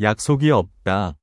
약속이 없다.